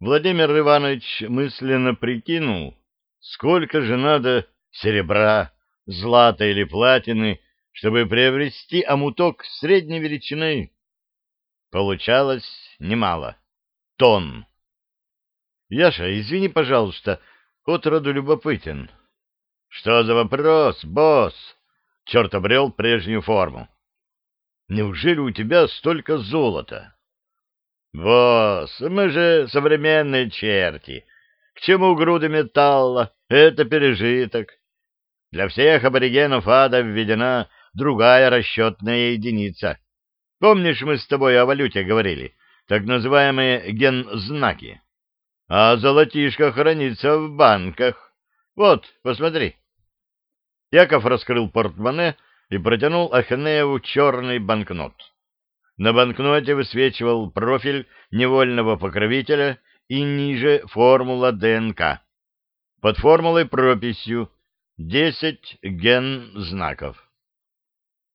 Владимир Иванович мысленно прикинул, сколько же надо серебра, злата или платины, чтобы приобрести амуток средней величины. Получалось немало. Тонн. Яша, извини, пожалуйста, от роду любопытен. Что за вопрос, босс? Черт обрел прежнюю форму. Неужели у тебя столько золота? Босс, мы же современные черти. К чему груды металла? Это пережиток. Для всех аборигенов ада введена другая расчетная единица. Помнишь, мы с тобой о валюте говорили? Так называемые гензнаки. А золотишко хранится в банках. Вот, посмотри. Яков раскрыл портмоне и протянул Ахнееву черный банкнот. На банкноте высвечивал профиль невольного покровителя и ниже формула ДНК. Под формулой прописью 10 ген-знаков.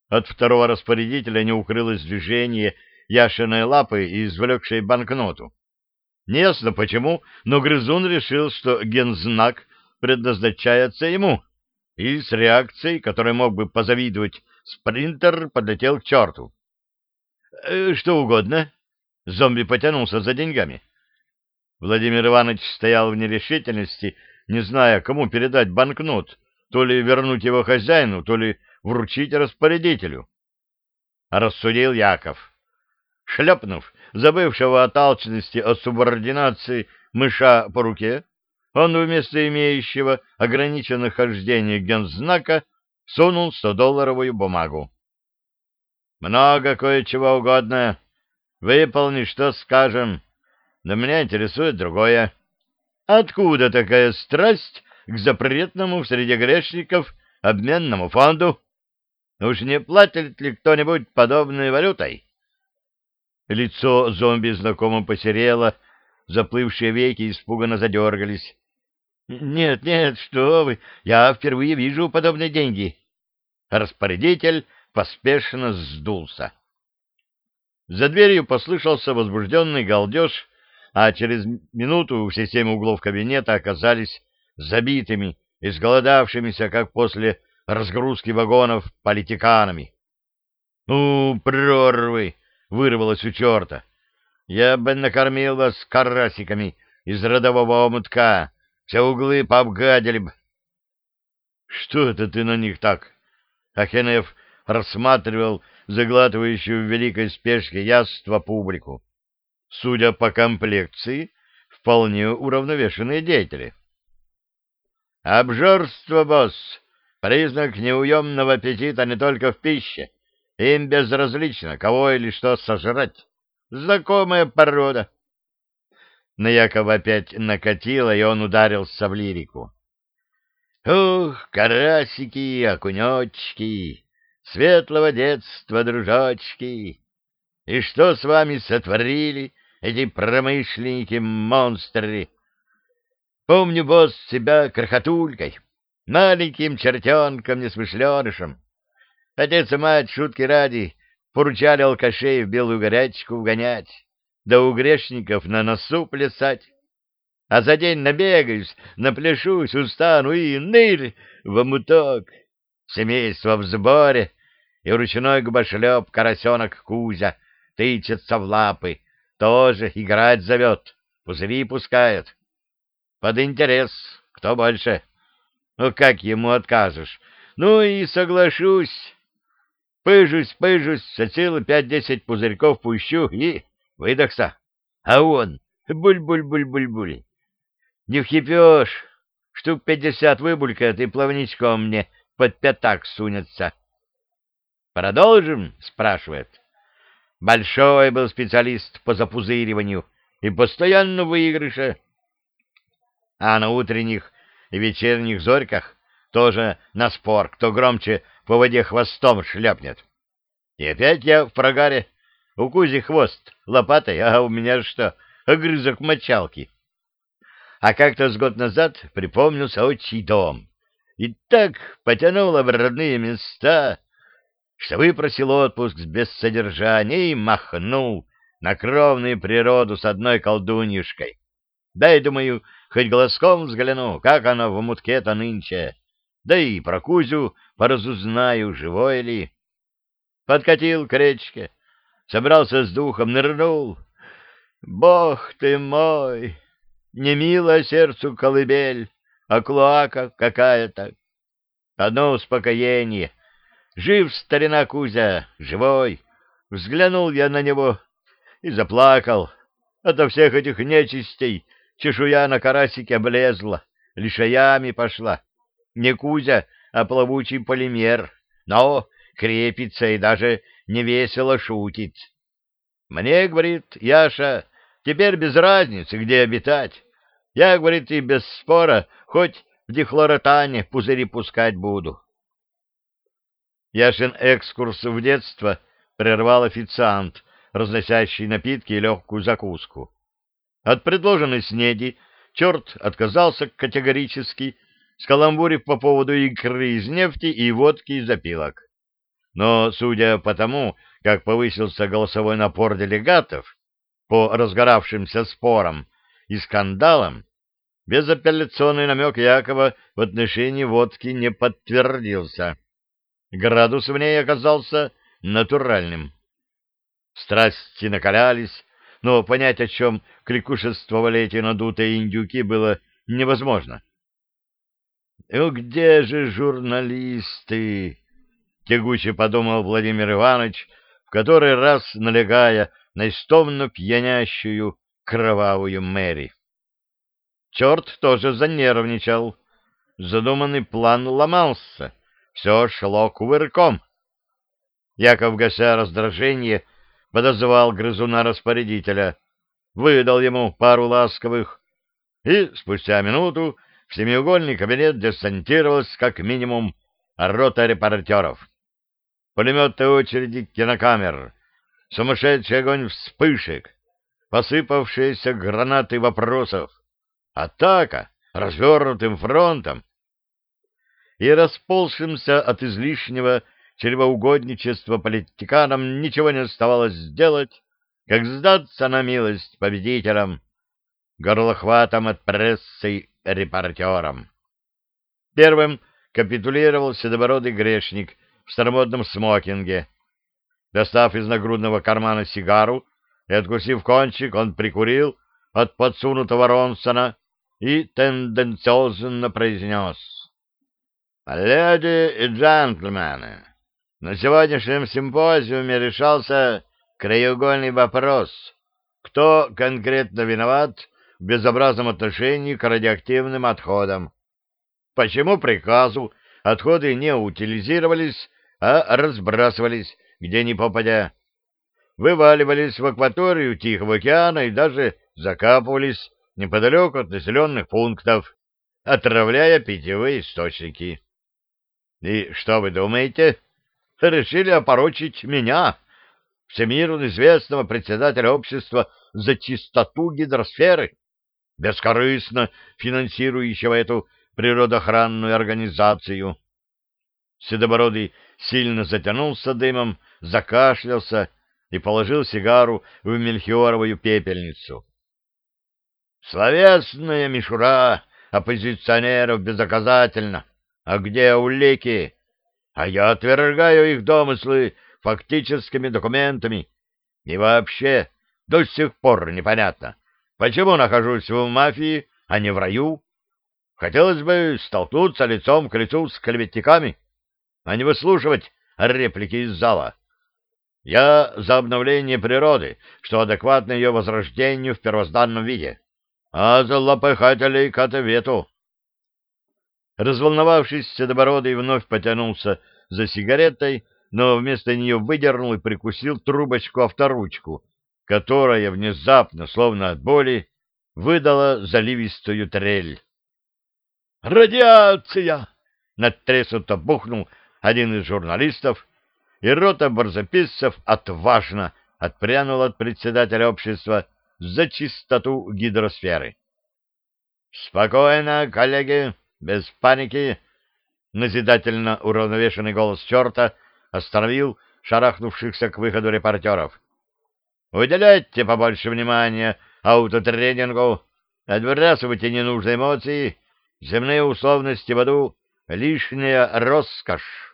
От второго распорядителя не укрылось движение Яшиной лапы, извлекшей банкноту. Неясно почему, но грызун решил, что гензнак предназначается ему, и с реакцией, которой мог бы позавидовать спринтер, подлетел к черту. «Э, «Что угодно». Зомби потянулся за деньгами. Владимир Иванович стоял в нерешительности, не зная, кому передать банкнот, то ли вернуть его хозяину, то ли вручить распорядителю. Рассудил Яков. Шлепнув забывшего от алчности о субординации мыша по руке, он вместо имеющего ограниченное хождение гензнака сунул стодолларовую бумагу. «Много кое-чего угодно. Выполни, что скажем. Но меня интересует другое. Откуда такая страсть к запретному среди грешников обменному фонду? Уж не платит ли кто-нибудь подобной валютой?» Лицо зомби знакомо посерело, заплывшие веки испуганно задергались. — Нет, нет, что вы, я впервые вижу подобные деньги. Распорядитель поспешно сдулся. За дверью послышался возбужденный галдеж, а через минуту все семь углов кабинета оказались забитыми, изголодавшимися, как после разгрузки вагонов, политиканами. — Ну, прорвы! — вырвалось у черта. — Я бы накормил вас карасиками из родового омутка, все углы пообгадили бы. — Что это ты на них так? Ахенев рассматривал заглатывающую в великой спешке яство публику. Судя по комплекции, вполне уравновешенные деятели. Обжорство, босс, признак неуемного аппетита не только в пище. Им безразлично, кого или что сожрать. Знакомая порода. На Якова опять накатило, и он ударился в лирику. Ух, карасики, окунечки, светлого детства, дружочки! И что с вами сотворили эти промышленники-монстры? Помню, босс, себя крохотулькой, маленьким чертенком-несмышленышем. Отец и мать, шутки ради, поручали алкашей в белую горячку вгонять, да у грешников на носу плясать. А за день набегаюсь, напляшусь, устану и нырь в омуток. Семейство в сборе, и ручной губошлеп карасенок Кузя тычется в лапы, тоже играть зовет, пузыри пускает. Под интерес, кто больше? Ну, как ему откажешь? Ну и соглашусь. Пыжусь, пыжусь, от силы пять-десять пузырьков пущу и выдохся. А он буль-буль-буль-буль-буль. Не вхипешь, штук пятьдесят выбулькает и плавничком мне под пятак сунется. «Продолжим?» — спрашивает. Большой был специалист по запузыриванию и постоянно выигрыше а на утренних и вечерних зорьках тоже на спор, кто громче по воде хвостом шляпнет. И опять я в прогаре. У Кузи хвост лопатой, а у меня что, огрызок мочалки. А как-то с год назад припомнился отчий дом. И так потянуло в родные места, что выпросил отпуск без содержания и махнул на кровную природу с одной колдуньюшкой. Дай, думаю, хоть глазком взгляну, как оно в мутке-то нынче. Да и про Кузю поразузнаю, живой ли. Подкатил к речке, собрался с духом, нырнул. Бог ты мой! Не мило сердцу колыбель, а клоака какая-то. Одно успокоение. Жив старина Кузя, живой. Взглянул я на него и заплакал. Ото всех этих нечистей чешуя на карасике облезла, лишаями пошла. Не Кузя, а плавучий полимер, но крепится и даже невесело шутит. Мне, говорит, Яша, теперь без разницы, где обитать. Я, говорит, и без спора, хоть в дихлоротане пузыри пускать буду. Яшин экскурс в детство прервал официант, разносящий напитки и легкую закуску. От предложенной снеди черт отказался категорически, скаламбурив по поводу икры из нефти и водки из опилок. Но, судя по тому, как повысился голосовой напор делегатов по разгоравшимся спорам и скандалам, безапелляционный намек Якова в отношении водки не подтвердился. Градус в ней оказался натуральным. Страсти накалялись, но понять, о чем кликушествовали эти надутые индюки, было невозможно. «Ну где же журналисты?» — тягуче подумал Владимир Иванович, в который раз налегая на истомно пьянящую кровавую Мэри. Черт тоже занервничал. Задуманный план ломался. Все шло кувырком. Яков, гася раздражение, подозвал грызуна-распорядителя, выдал ему пару ласковых, и спустя минуту в семиугольный кабинет десантировалась как минимум рота репортеров. Пулеметные очереди кинокамер, сумасшедший огонь вспышек, посыпавшиеся гранаты вопросов, атака развернутым фронтом и расползшимся от излишнего чревоугодничества политиканам ничего не оставалось сделать, как сдаться на милость победителям, горлохватам от прессы репортерам. Первым капитулировал седобородый грешник в старомодном смокинге. Достав из нагрудного кармана сигару и откусив кончик, он прикурил от подсунутого Ронсона и тенденциозно произнес. «Леди и джентльмены, на сегодняшнем симпозиуме решался краеугольный вопрос, кто конкретно виноват в безобразном отношении к радиоактивным отходам. Почему приказу отходы не утилизировались, а разбрасывались где ни попадя? Вываливались в акваторию Тихого океана и даже закапывались неподалеку от населенных пунктов, отравляя питьевые источники. И что вы думаете? Решили опорочить меня, всемирно известного председателя общества за чистоту гидросферы, бескорыстно финансирующего эту природоохранную организацию. Седобородый сильно затянулся дымом, закашлялся и положил сигару в мельхиоровую пепельницу. Словесная мишура оппозиционеров безоказательна. А где улики? А я отвергаю их домыслы фактическими документами. И вообще, до сих пор непонятно, почему нахожусь в мафии, а не в раю. Хотелось бы столкнуться лицом к лицу с клеветниками, а не выслушивать реплики из зала. Я за обновление природы, что адекватно ее возрождению в первозданном виде, а за лопыхателей к ответу. Разволновавшись, Седобородый вновь потянулся за сигаретой, но вместо нее выдернул и прикусил трубочку-авторучку, которая внезапно, словно от боли, выдала заливистую трель. «Радиация!» — надтреснуто бухнул один из журналистов, и рота барзаписцев отважно отпрянул от председателя общества за чистоту гидросферы. «Спокойно, коллеги, без паники!» Назидательно уравновешенный голос черта остановил шарахнувшихся к выходу репортеров. «Уделяйте побольше внимания аутотренингу. Отбрасывайте ненужные эмоции, земные условности в аду — лишняя роскошь.